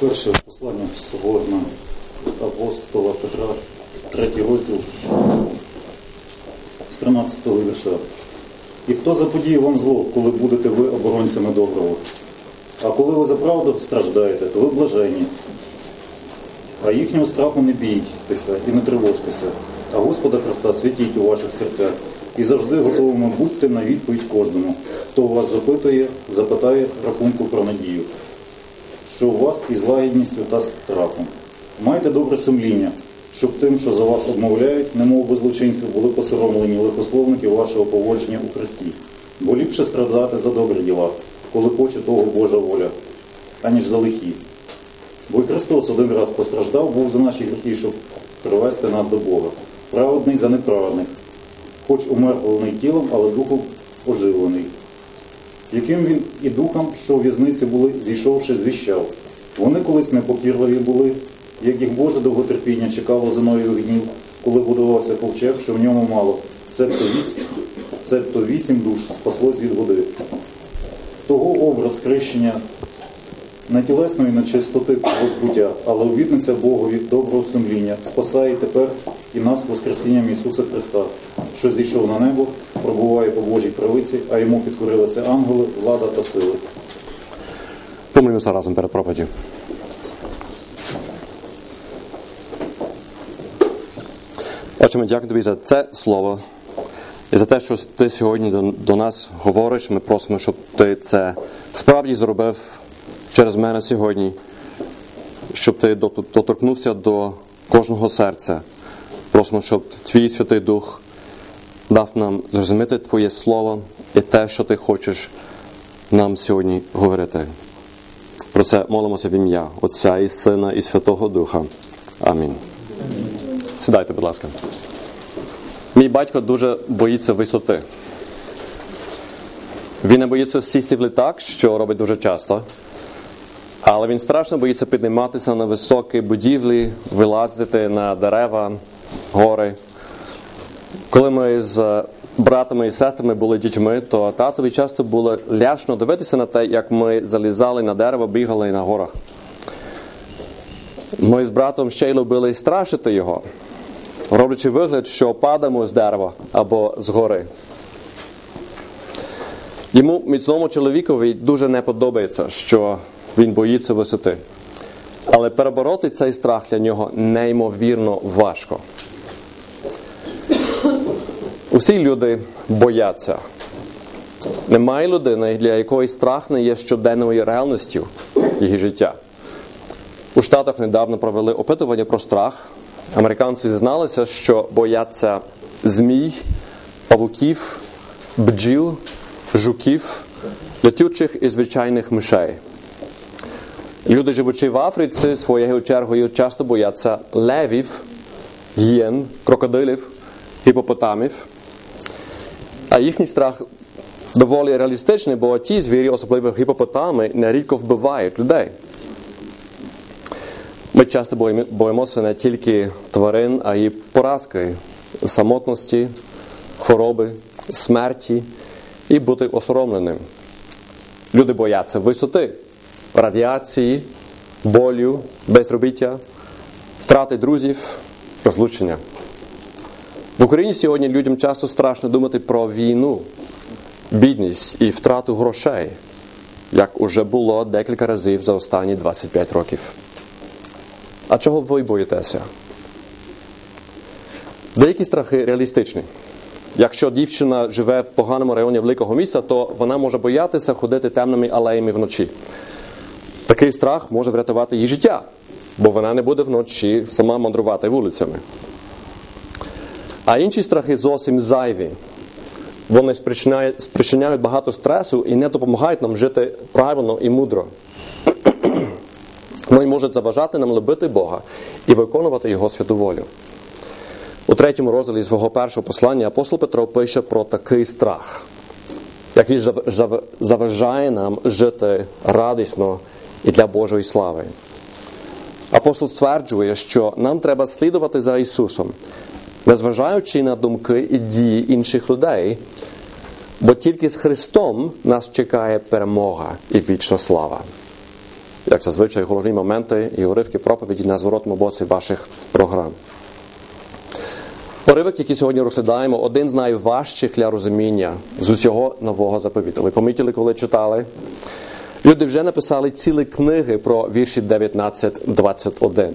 Перше послання свого апостола Петра, третій розділ з 13 вірша. І хто заподіє вам зло, коли будете ви оборонцями доброго? А коли ви за правду страждаєте, то ви блаженні. А їхнього страху не бійтеся і не тривожтеся, а Господа Христа святіть у ваших серцях і завжди готовими будьте на відповідь кожному, хто у вас запитує, запитає рахунку про надію, що у вас із лагідністю та страхом. Майте добре сумління, щоб тим, що за вас обмовляють, немов би злочинців, були посоромлені лихословники вашого поводження у Христі. Бо ліпше страдати за добрі діла, коли хоче того Божа воля, аніж за лихі. Бо Христос один раз постраждав, був за наші гріхи, щоб привести нас до Бога. Праведний за неправедних, хоч умерлений тілом, але духом оживлений. Яким він і духом, що у в'язниці були, зійшовши, звіщав. Вони колись непокірливі були, як їх Боже довготерпіння чекало зимою гнів, коли будувався ковчег, що в ньому мало, цебто вісім, цебто вісім душ спаслось від води. Того образ хрещення не тілесної нечистоти возбуття, але обітниця Богові доброго сумління спасає тепер і нас Воскресінням Ісуса Христа, що зійшов на небо, пробуває по Божій правиці, а йому підкорилися ангели, влада та сили. Помолимося разом перед проповіддю. Отче, ми дякую тобі за це слово і за те, що ти сьогодні до нас говориш. Ми просимо, щоб ти це справді зробив через мене сьогодні, щоб ти доторкнувся до кожного серця. Просимо, щоб твій Святий Дух дав нам зрозуміти Твоє Слово і те, що ти хочеш нам сьогодні говорити. Про це молимося в ім'я Отця і Сина і Святого Духа. Амінь. Сідайте, будь ласка. Мій батько дуже боїться висоти. Він не боїться сісти в літак, що робить дуже часто. Але він страшно боїться підніматися на високі будівлі, вилазити на дерева, гори. Коли ми з братами і сестрами були дітьми, то татові часто було ляшно дивитися на те, як ми залізали на дерево, бігали на горах. Ми з братом ще й любили страшити його, роблячи вигляд, що падаємо з дерева або з гори. Йому міцному чоловікові дуже не подобається, що він боїться висоти. Але перебороти цей страх для нього неймовірно важко. Усі люди бояться. Немає людини, для якої страх не є щоденною реальністю її життя. У Штатах недавно провели опитування про страх. Американці зізналися, що бояться змій, павуків, бджіл, жуків, летючих і звичайних мишей. Люди, живучи в Африці, своєю чергою часто бояться левів, гієн, крокодилів, гіпопотамів. А їхній страх доволі реалістичний, бо ті звірі, особливо гіпопотами, нерідко вбивають людей. Ми часто боїмося не тільки тварин, а й поразки, самотності, хвороби, смерті і бути осоромленим. Люди бояться висоти, радіації, болю, безробіття, втрати друзів, розлучення. В Україні сьогодні людям часто страшно думати про війну, бідність і втрату грошей, як уже було декілька разів за останні 25 років. А чого ви боїтеся? Деякі страхи реалістичні. Якщо дівчина живе в поганому районі великого міста, то вона може боятися ходити темними алеями вночі. Такий страх може врятувати її життя, бо вона не буде вночі сама мандрувати вулицями. А інші страхи зовсім зайві. Вони спричиняють, спричиняють багато стресу і не допомагають нам жити правильно і мудро. Вони можуть заважати нам любити Бога і виконувати Його святу волю. У третьому розділі свого першого послання апостол Петро пише про такий страх, який заважає нам жити радісно і для Божої слави. Апостол стверджує, що нам треба слідувати за Ісусом, незважаючи на думки і дії інших людей, бо тільки з Христом нас чекає перемога і вічна слава. як зазвичай, головні моменти і уривки проповіді на зворотному боці ваших програм. Уривок, який сьогодні розглядаємо, один з найважчих для розуміння з усього нового заповіту. Ви помітили, коли читали? Люди вже написали цілі книги про вірші 19-21.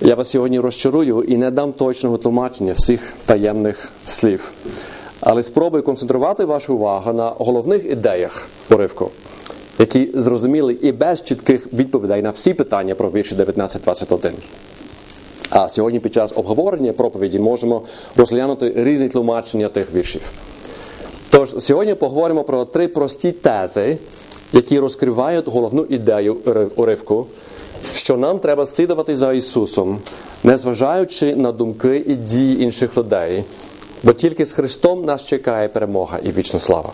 Я вас сьогодні розчарую і не дам точного тлумачення всіх таємних слів. Але спробую концентрувати вашу увагу на головних ідеях уривку, які зрозуміли і без чітких відповідей на всі питання про вірші 19-21. А сьогодні під час обговорення проповіді можемо розглянути різні тлумачення тих віршів. Тож сьогодні поговоримо про три прості тези, які розкривають головну ідею уривку, що нам треба слідувати за Ісусом, незважаючи на думки і дії інших людей, бо тільки з Христом нас чекає перемога і вічна слава.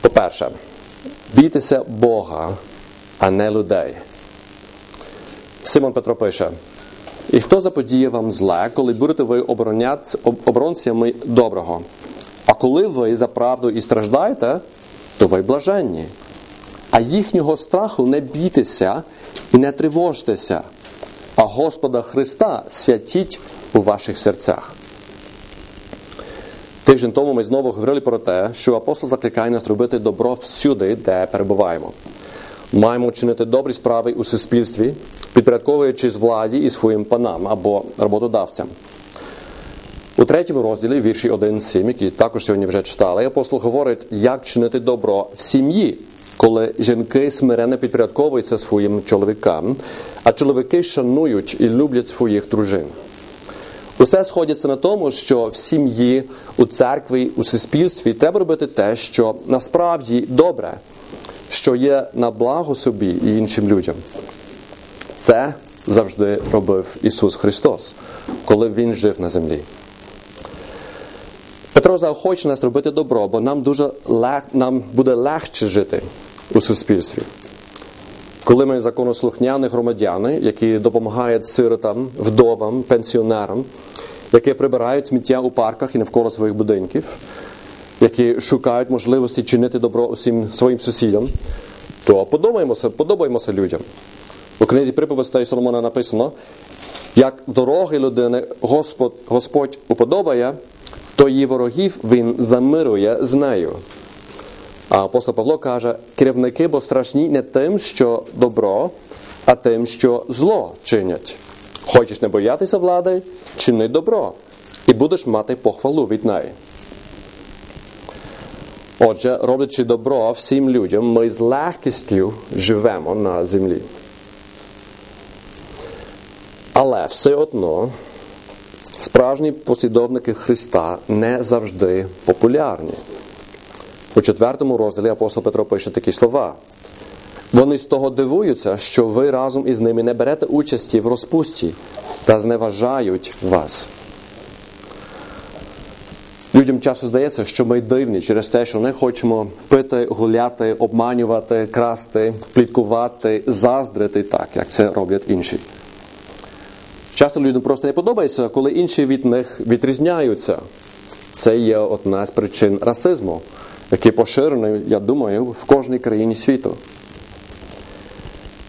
По-перше, бійтеся Бога, а не людей. Симон Петро пише: І хто заподіє вам зле, коли будете ви оборонцями доброго? А коли ви за правду і страждаєте, то ви блаженні. А їхнього страху не бійтеся і не тривожтеся, а Господа Христа святіть у ваших серцях. Тиждень тому ми знову говорили про те, що апостол закликає нас робити добро всюди, де перебуваємо. Маємо чинити добрі справи у суспільстві, підпорядковуючись владі і своїм панам або роботодавцям. У третьому розділі вірші 1-7, які також сьогодні вже читали, апостол говорить, як чинити добро в сім'ї, коли жінки смиренно підпорядковуються своїм чоловікам, а чоловіки шанують і люблять своїх дружин. Усе сходиться на тому, що в сім'ї, у церкві, у суспільстві треба робити те, що насправді добре, що є на благо собі і іншим людям. Це завжди робив Ісус Христос, коли Він жив на землі. Петро заохоче нас робити добро, бо нам дуже лег... нам буде легше жити у суспільстві. Коли ми законослухняні громадяни, які допомагають сиротам, вдовам, пенсіонерам, які прибирають сміття у парках і навколо своїх будинків, які шукають можливості чинити добро усім своїм сусідам, то подобаємося, подобаємося людям. У книзі приповістей Соломона написано, як дороги людини Господь, Господь уподобає, то її ворогів він замирує з нею. А апостол Павло каже, керівники бо страшні не тим, що добро, а тим, що зло чинять. Хочеш не боятися влади, чини добро, і будеш мати похвалу від неї. Отже, роблячи добро всім людям, ми з легкістю живемо на землі. Але все одно справжні послідовники Христа не завжди популярні. У четвертому розділі апостол Петро пише такі слова. Вони з того дивуються, що ви разом із ними не берете участі в розпусті та зневажають вас. Людям часто здається, що ми дивні через те, що не хочемо пити, гуляти, обманювати, красти, пліткувати, заздрити так, як це роблять інші. Часто людям просто не подобається, коли інші від них відрізняються. Це є одна з причин расизму, який поширений, я думаю, в кожній країні світу.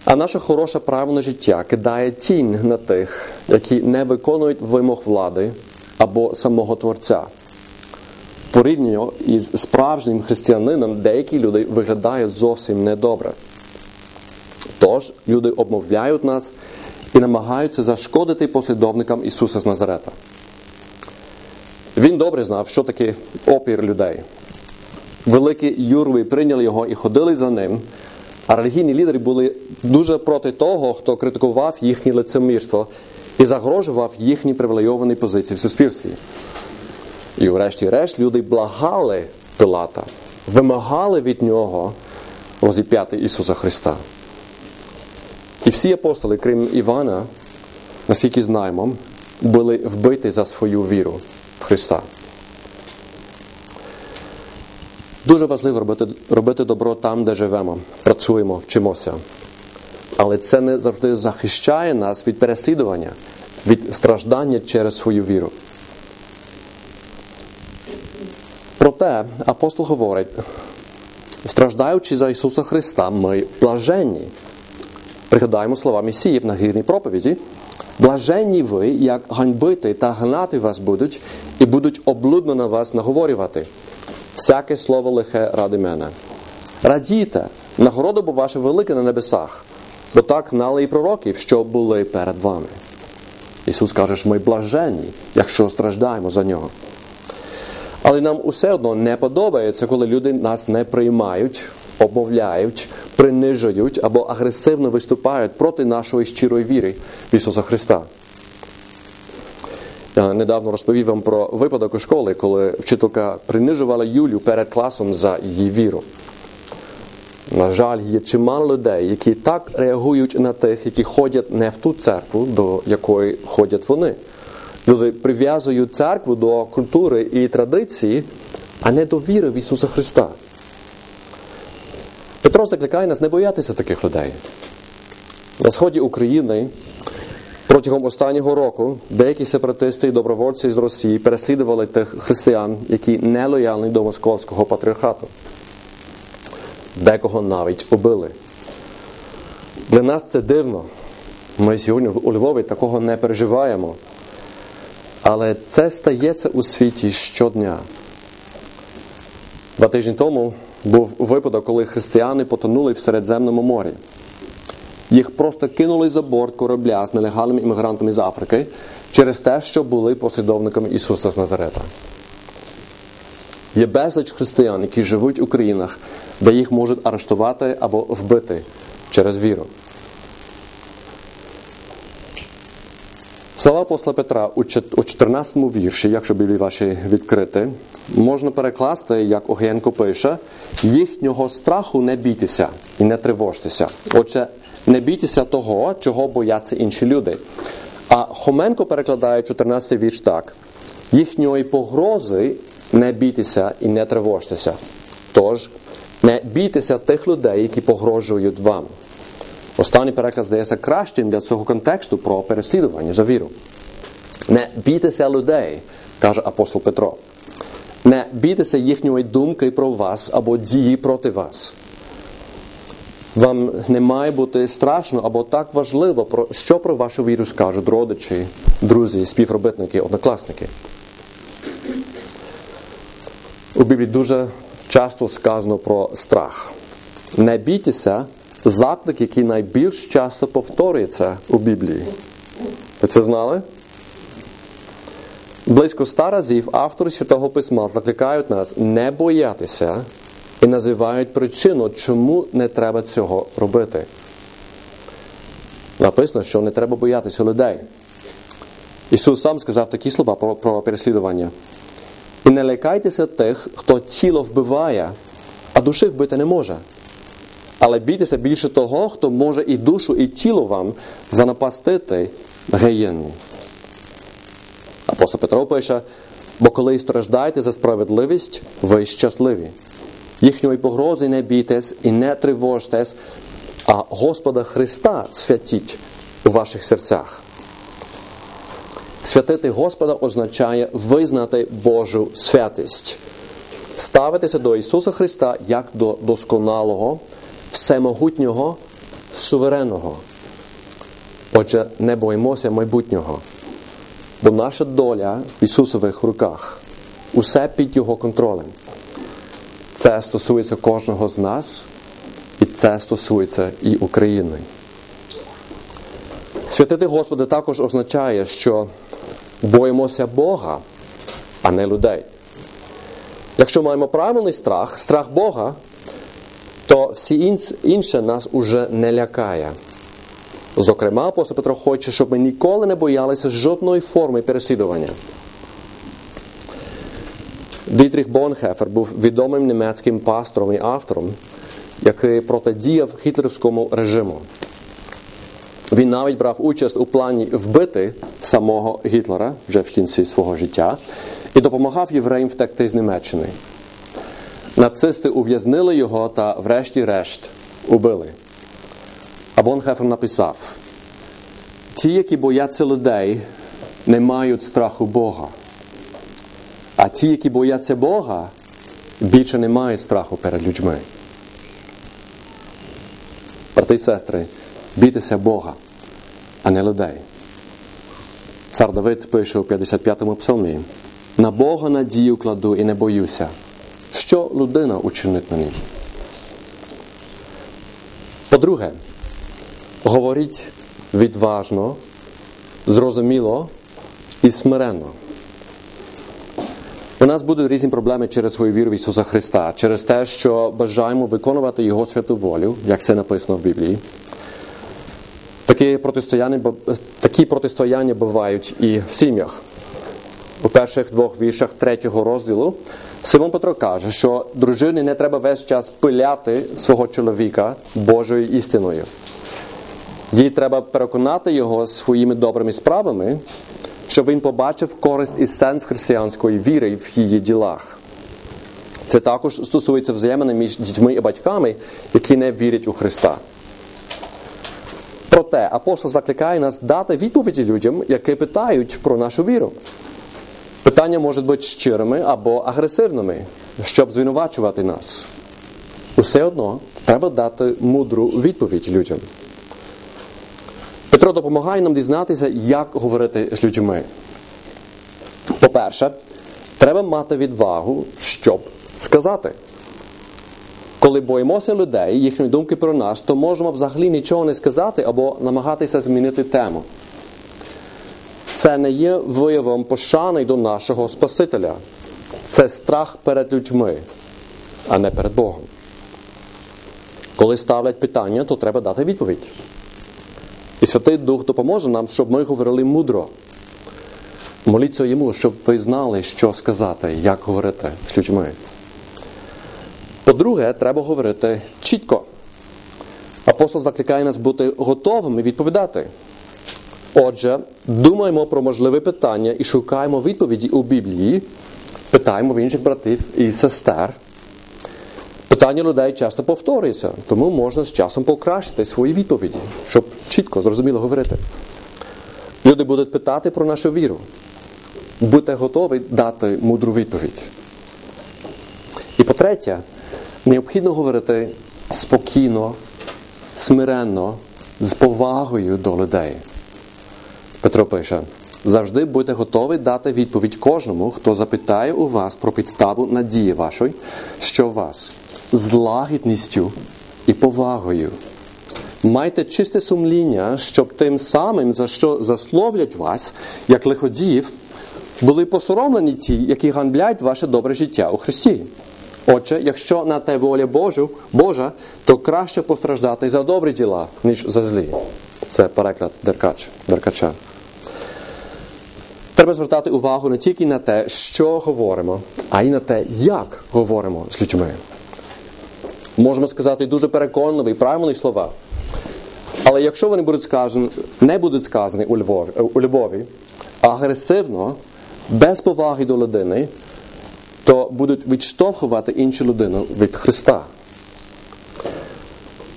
А наше хороше правильне життя кидає тінь на тих, які не виконують вимог влади або самого Творця. Порівняно із справжнім християнином деякі люди виглядають зовсім недобре. Тож люди обмовляють нас і намагаються зашкодити послідовникам Ісуса з Назарета. Він добре знав, що таке опір людей. Великі юрви прийняли його і ходили за ним, а релігійні лідери були дуже проти того, хто критикував їхнє лицемірство і загрожував їхній привілейованій позиції в суспільстві. І врешті-решт люди благали Пилата, вимагали від нього розіп'яти Ісуса Христа. І всі апостоли, крім Івана, наскільки знаємо, були вбиті за свою віру в Христа. Дуже важливо робити, робити добро там, де живемо, працюємо, вчимося. Але це не завжди захищає нас від переслідування, від страждання через свою віру. Проте апостол говорить, страждаючи за Ісуса Христа, ми блаженні. Пригадаємо слова Месії на гірній проповіді. Блаженні ви, як ганьбити та гнати вас будуть, і будуть облудно на вас наговорювати. Всяке слово лихе ради мене. Радійте, нагорода бо ваша велика на небесах, бо так гнали і пророків, що були перед вами. Ісус каже, що ми блаженні, якщо страждаємо за нього. Але нам усе одно не подобається, коли люди нас не приймають, обмовляють, принижують або агресивно виступають проти нашої щирої віри в Ісуса Христа. Я недавно розповів вам про випадок у школі, коли вчителька принижувала Юлю перед класом за її віру. На жаль, є чимало людей, які так реагують на тих, які ходять не в ту церкву, до якої ходять вони. Люди прив'язують церкву до культури і традиції, а не до віри в Ісуса Христа. Петро закликає нас не боятися таких людей. На сході України протягом останнього року деякі сепаратисти і добровольці з Росії переслідували тих християн, які не лояльні до московського патріархату. Декого навіть убили. Для нас це дивно. Ми сьогодні у Львові такого не переживаємо. Але це стається у світі щодня. Два тижні тому був випадок, коли християни потонули в Середземному морі. Їх просто кинули за борт корабля з нелегальними іммігрантами з Африки через те, що були послідовниками Ісуса з Назарета. Є безліч християн, які живуть у країнах, де їх можуть арештувати або вбити через віру. Слова посла Петра у 14 вірші, якщо білі ваші відкрити, можна перекласти, як Огієнко пише, їхнього страху не бійтеся і не тривожтеся. Отже, не бійтеся того, чого бояться інші люди. А Хоменко перекладає 14 вірш так: їхньої погрози не бійтеся і не тривожтеся. Тож, не бійтеся тих людей, які погрожують вам. Останній переклад здається кращим для цього контексту про переслідування за віру. Не бійтеся людей, каже апостол Петро. Не бійтеся їхньої думки про вас або дії проти вас. Вам не має бути страшно або так важливо, про що про вашу віру скажуть родичі, друзі, співробітники, однокласники. У Біблії дуже часто сказано про страх. Не бійтеся заклик, який найбільш часто повторюється у Біблії. Ви це знали? Близько ста разів автори Святого Письма закликають нас не боятися і називають причину, чому не треба цього робити. Написано, що не треба боятися людей. Ісус сам сказав такі слова про, про переслідування. І не лякайтеся тих, хто тіло вбиває, а душі вбити не може. Але бійтеся більше того, хто може і душу, і тіло вам занапастити геєнні. Апостол Петро пише, бо коли страждаєте за справедливість, ви щасливі. Їхньої погрози не бійтесь і не тривожтесь, а Господа Христа святіть у ваших серцях. Святити Господа означає визнати Божу святість, ставитися до Ісуса Христа як до досконалого, всемогутнього, суверенного. Отже, не боїмося майбутнього, бо наша доля в Ісусових руках, усе під Його контролем. Це стосується кожного з нас, і це стосується і України. Святити Господа також означає, що боїмося Бога, а не людей. Якщо маємо правильний страх, страх Бога, то всі інше нас уже не лякає. Зокрема, апостол Петро хоче, щоб ми ніколи не боялися жодної форми переслідування. Дітріх Бонхефер був відомим німецьким пастором і автором, який протидіяв гітлерівському режиму. Він навіть брав участь у плані вбити самого Гітлера вже в кінці свого життя і допомагав євреям втекти з Німеччини. Нацисти ув'язнили його та, врешті-решт, убили. А Бонхефер написав: ті, які бояться людей, не мають страху Бога. А ті, які бояться Бога, більше не мають страху перед людьми. Брати і сестри, бійтеся Бога, а не людей. Цар Давид пише у 55-му псалмі: На Бога надію кладу і не боюся. Що людина учинить мені? По-друге, говоріть відважно, зрозуміло і смиренно. У нас будуть різні проблеми через свою віру в Ісуса Христа, через те, що бажаємо виконувати Його святу волю, як це написано в Біблії. Такі протистояння, такі протистояння бувають і в сім'ях. У перших двох віршах третього розділу Симон Петро каже, що дружині не треба весь час пиляти свого чоловіка Божою істиною. Їй треба переконати його своїми добрими справами, щоб він побачив користь і сенс християнської віри в її ділах. Це також стосується взаємини між дітьми і батьками, які не вірять у Христа. Проте апостол закликає нас дати відповіді людям, які питають про нашу віру. Питання можуть бути щирими або агресивними, щоб звинувачувати нас. Усе одно треба дати мудру відповідь людям. Петро допомагає нам дізнатися, як говорити з людьми. По-перше, треба мати відвагу, щоб сказати. Коли боїмося людей, їхньої думки про нас, то можемо взагалі нічого не сказати або намагатися змінити тему. Це не є виявом пошани до нашого Спасителя. Це страх перед людьми, а не перед Богом. Коли ставлять питання, то треба дати відповідь. І Святий Дух допоможе нам, щоб ми говорили мудро. Моліться йому, щоб ви знали, що сказати, як говорити з людьми. По-друге, треба говорити чітко. Апостол закликає нас бути готовими відповідати. Отже, думаємо про можливе питання і шукаємо відповіді у Біблії, питаємо в інших братів і сестер. Питання людей часто повторюється, тому можна з часом покращити свої відповіді, щоб чітко, зрозуміло говорити. Люди будуть питати про нашу віру. Будьте готові дати мудру відповідь. І по-третє, необхідно говорити спокійно, смиренно, з повагою до людей. Петро пише: завжди будьте готові дати відповідь кожному, хто запитає у вас про підставу надії вашої, що вас з лагідністю і повагою. Майте чисте сумління, щоб тим самим, за що засловлять вас, як лиходіїв, були посоромлені ті, які ганблять ваше добре життя у Христі. Отже, якщо на те воля Божу, Божа, то краще постраждати за добрі діла, ніж за злі. Це переклад Деркач, Деркача. Треба звертати увагу не тільки на те, що говоримо, а й на те, як говоримо з людьми. Можемо сказати дуже переконливі, правильні слова. Але якщо вони будуть сказані, не будуть сказані у Львові, у Львові агресивно, без поваги до людини, то будуть відштовхувати іншу людину від Христа.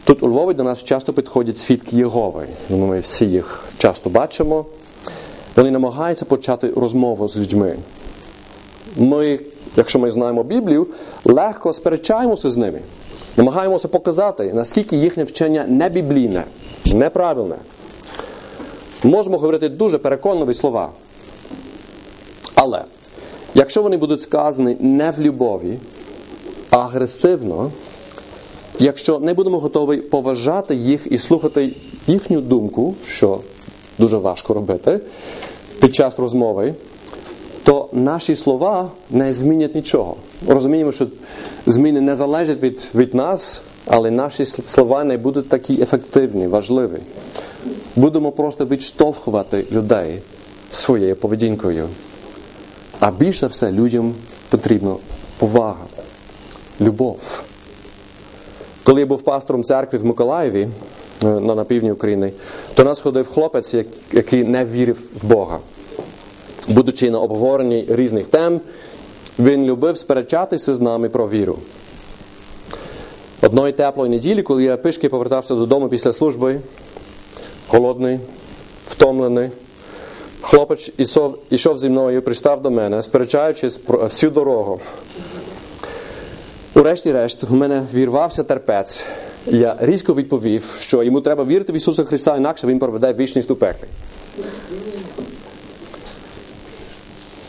Тут у Львові до нас часто підходять свідки Єгови. Ми всі їх часто бачимо. Вони намагаються почати розмову з людьми. Ми, якщо ми знаємо Біблію, легко сперечаємося з ними. Намагаємося показати, наскільки їхнє вчення не біблійне, неправильне. Можемо говорити дуже переконливі слова. Але якщо вони будуть сказані не в любові, а агресивно, якщо не будемо готові поважати їх і слухати їхню думку, що дуже важко робити під час розмови, то наші слова не змінять нічого. Розуміємо, що зміни не залежать від, від нас, але наші слова не будуть такі ефективні, важливі. Будемо просто відштовхувати людей своєю поведінкою. А більше все людям потрібна повага, любов. Коли я був пастором церкви в Миколаєві на, на півдні України, то нас ходив хлопець, який не вірив в Бога. Будучи на обговоренні різних тем, він любив сперечатися з нами про віру. Одної теплої неділі, коли я пишки повертався додому після служби, голодний, втомлений, хлопець ішов, ішов зі мною, пристав до мене, сперечаючись про всю дорогу. Урешті-решт, у мене вірвався терпець, я різко відповів, що йому треба вірити в Ісуса Христа, інакше він проведе вічність у пеклі.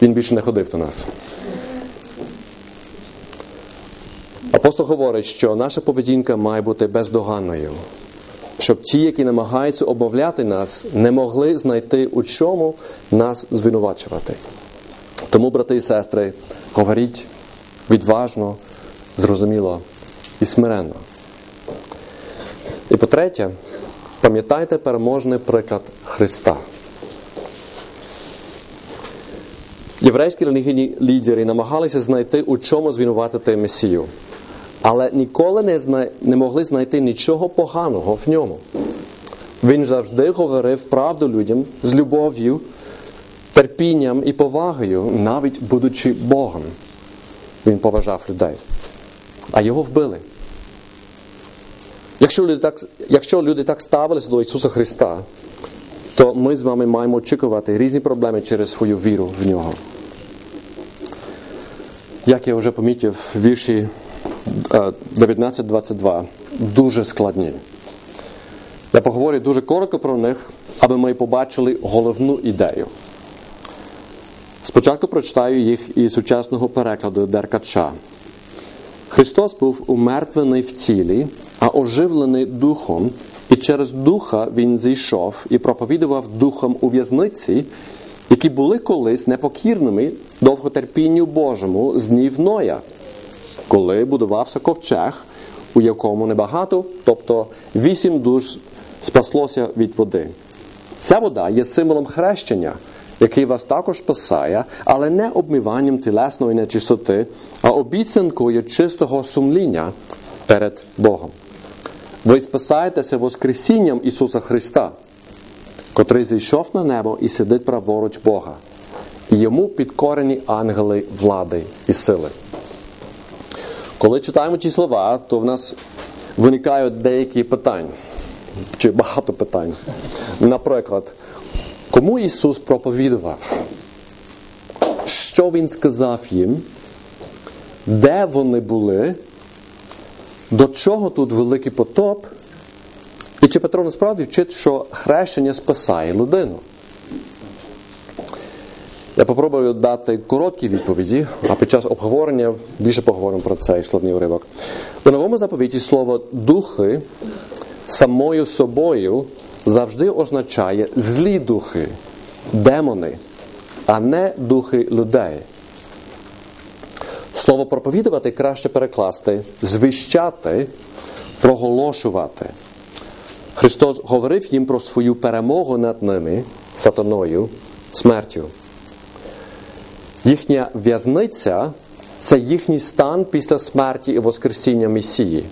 Він більше не ходив до нас. Апостол говорить, що наша поведінка має бути бездоганною, щоб ті, які намагаються обмовляти нас, не могли знайти у чому нас звинувачувати. Тому, брати і сестри, говоріть відважно, зрозуміло і смиренно. І по-третє, пам'ятайте переможний приклад Христа. Єврейські релігійні лідери намагалися знайти, у чому звинуватити Месію, але ніколи не, зна... не могли знайти нічого поганого в ньому. Він завжди говорив правду людям з любов'ю, терпінням і повагою, навіть будучи Богом. Він поважав людей. А його вбили. Якщо люди так, якщо люди так ставилися до Ісуса Христа, то ми з вами маємо очікувати різні проблеми через свою віру в нього. Як я вже помітив, вірші 19-22 дуже складні. Я поговорю дуже коротко про них, аби ми побачили головну ідею. Спочатку прочитаю їх із сучасного перекладу Деркача. Христос був умертвений в тілі, а оживлений духом, і через духа Він зійшов і проповідував духом у в'язниці, які були колись непокірними довготерпінню Божому з днів Ноя, коли будувався ковчег, у якому небагато, тобто вісім душ спаслося від води. Ця вода є символом хрещення, який вас також спасає, але не обмиванням тілесної нечистоти, а обіцянкою чистого сумління перед Богом. Ви спасаєтеся Воскресінням Ісуса Христа, котрий зійшов на небо і сидить праворуч Бога, і йому підкорені ангели влади і сили. Коли читаємо ці слова, то в нас виникають деякі питання, чи багато питань. Наприклад, кому Ісус проповідував? Що Він сказав їм? Де вони були? До чого тут великий потоп? І чи Петро насправді вчить, що хрещення спасає людину? Я попробую дати короткі відповіді, а під час обговорення більше поговоримо про цей складний уривок. У новому заповіті слово духи самою собою завжди означає злі духи, демони, а не духи людей. Слово проповідувати краще перекласти, звіщати, проголошувати. Христос говорив їм про свою перемогу над ними, сатаною, смертю. Їхня в'язниця це їхній стан після смерті і Воскресіння Месії.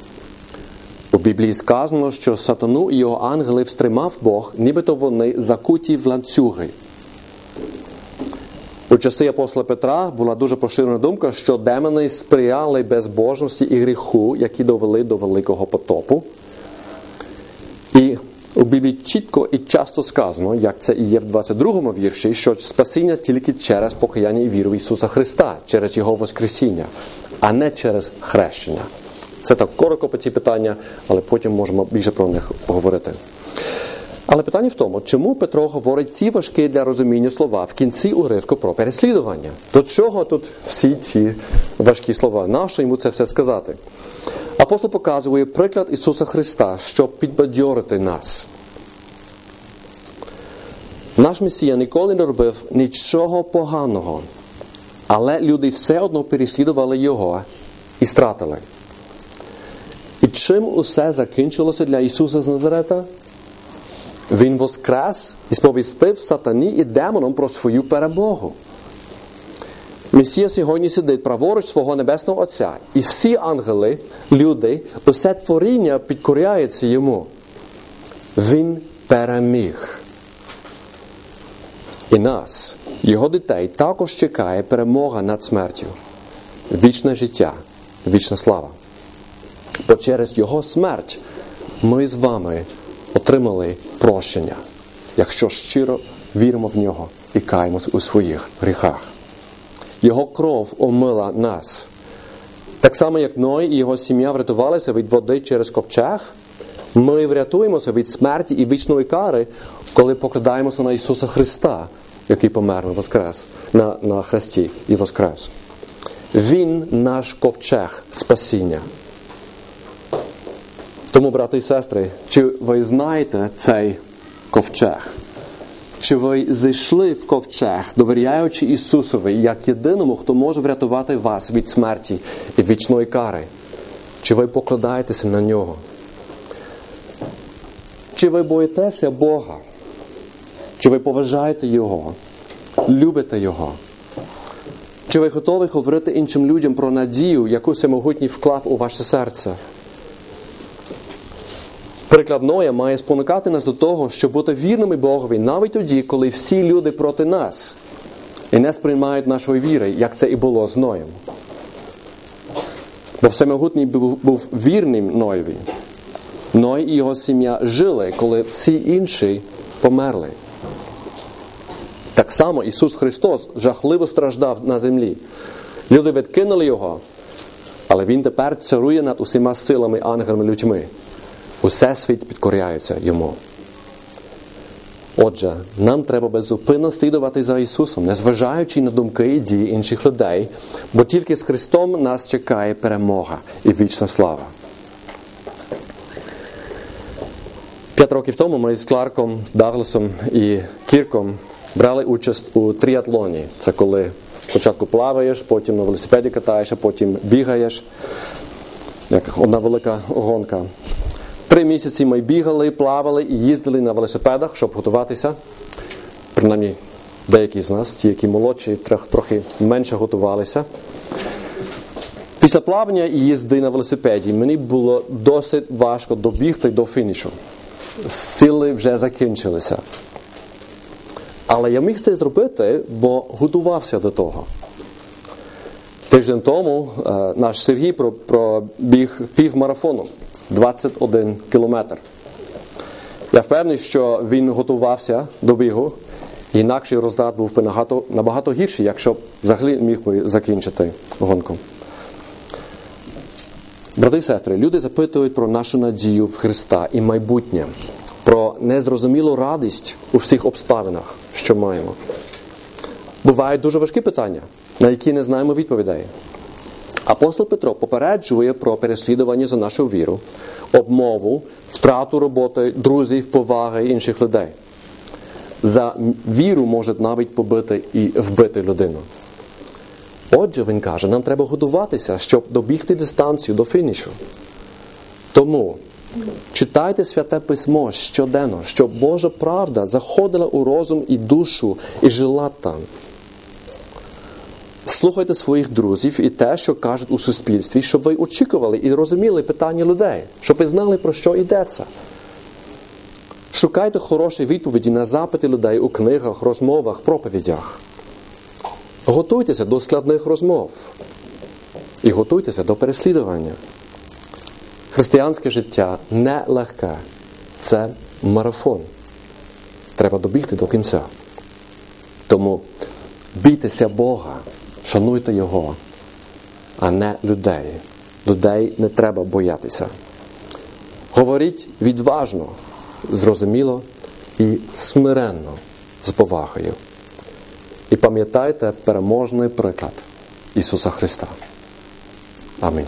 У Біблії сказано, що сатану і його ангели встримав Бог, нібито вони закуті в ланцюги. У часи апостола Петра була дуже поширена думка, що демони сприяли безбожності і гріху, які довели до великого потопу. І у Біблії чітко і часто сказано, як це і є в 22 вірші, що спасіння тільки через покаяння і віру в Ісуса Христа, через Його Воскресіння, а не через хрещення. Це так коротко по ці питання, але потім можемо більше про них поговорити. Але питання в тому, чому Петро говорить ці важкі для розуміння слова в кінці уривку про переслідування? До чого тут всі ці важкі слова? Нащо йому це все сказати? Апостол показує приклад Ісуса Христа, щоб підбадьорити нас. Наш Месія ніколи не робив нічого поганого, але люди все одно переслідували Його і стратили. І чим усе закінчилося для Ісуса з Назарета? Він воскрес і сповістив сатані і демонам про свою перемогу. Месія сьогодні сидить праворуч свого Небесного Отця, і всі ангели, люди, усе творіння підкоряється йому. Він переміг. І нас, його дітей, також чекає перемога над смертю, вічне життя, вічна слава. Бо через його смерть ми з вами отримали прощення, якщо щиро віримо в нього і каємось у своїх гріхах. Його кров омила нас. Так само, як Ной і його сім'я врятувалися від води через ковчег, ми врятуємося від смерті і вічної кари, коли покладаємося на Ісуса Христа, який помер на воскрес, на, на хресті і воскрес. Він наш ковчег спасіння. Тому, брати і сестри, чи ви знаєте цей ковчег? Чи ви зайшли в ковчег, довіряючи Ісусові як єдиному, хто може врятувати вас від смерті і вічної кари? Чи ви покладаєтеся на нього? Чи ви боїтеся Бога? Чи ви поважаєте Його? Любите Його? Чи ви готові говорити іншим людям про надію, яку всемогутній вклав у ваше серце? Приклад Ноя має спонукати нас до того, щоб бути вірними Богові навіть тоді, коли всі люди проти нас і не сприймають нашої віри, як це і було з Ноєм. Бо всемогутній був, був вірним Ноєві. Ной і його сім'я жили, коли всі інші померли. Так само Ісус Христос жахливо страждав на землі. Люди відкинули Його, але Він тепер царує над усіма силами, ангелами, людьми. Усе світ підкоряється йому. Отже, нам треба беззупинно слідувати за Ісусом, незважаючи на думки і дії інших людей, бо тільки з Христом нас чекає перемога і вічна слава. П'ять років тому ми з Кларком, Дагласом і Кірком брали участь у тріатлоні. Це коли спочатку плаваєш, потім на велосипеді катаєш, а потім бігаєш. Як одна велика гонка. Три місяці ми бігали, плавали і їздили на велосипедах, щоб готуватися. Принаймні, деякі з нас, ті, які молодші, трохи менше готувалися. Після плавання і їзди на велосипеді мені було досить важко добігти до фінішу. Сили вже закінчилися. Але я міг це зробити, бо готувався до того. Тиждень тому е, наш Сергій пробіг півмарафону 21 кілометр. Я впевнений, що він готувався до бігу, інакший результат був набагато, набагато гірший, якщо б взагалі міг би закінчити гонку. Брати і сестри, люди запитують про нашу надію в Христа і майбутнє, про незрозумілу радість у всіх обставинах, що маємо. Бувають дуже важкі питання, на які не знаємо відповідей. Апостол Петро попереджує про переслідування за нашу віру, обмову, втрату роботи, друзів, поваги інших людей. За віру може навіть побити і вбити людину. Отже, він каже, нам треба готуватися, щоб добігти дистанцію до фінішу. Тому читайте святе письмо щоденно, щоб Божа правда заходила у розум і душу і жила там. Слухайте своїх друзів і те, що кажуть у суспільстві, щоб ви очікували і розуміли питання людей, щоб ви знали, про що йдеться. Шукайте хороші відповіді на запити людей у книгах, розмовах, проповідях. Готуйтеся до складних розмов і готуйтеся до переслідування. Християнське життя не легке. Це марафон. Треба добігти до кінця. Тому бійтеся Бога, шануйте Його, а не людей. Людей не треба боятися. Говоріть відважно, зрозуміло і смиренно з повагою. І пам'ятайте переможний приклад Ісуса Христа. Амінь.